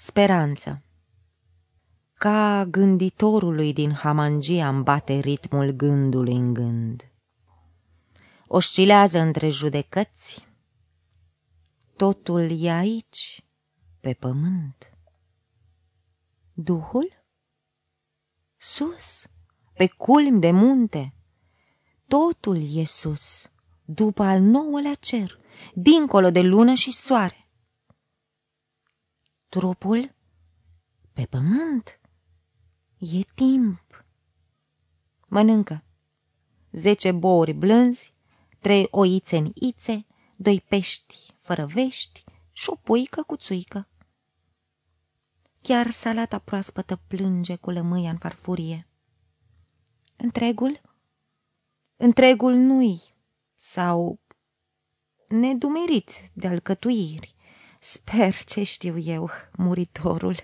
Speranță Ca gânditorului din hamangia îmi bate ritmul gândului în gând. Oscilează între judecăți, totul e aici, pe pământ. Duhul? Sus, pe culm de munte, totul e sus, după al nouălea cer, dincolo de lună și soare trupul pe pământ. E timp. Mănâncă. Zece bouri blânzi, trei oițe în ițe, doi pești fără vești și o puică cu țuică. Chiar salata proaspătă plânge cu lămâia în farfurie. Întregul? Întregul nu-i, sau nedumerit de alcătuiri. Sper ce știu eu, muritorul.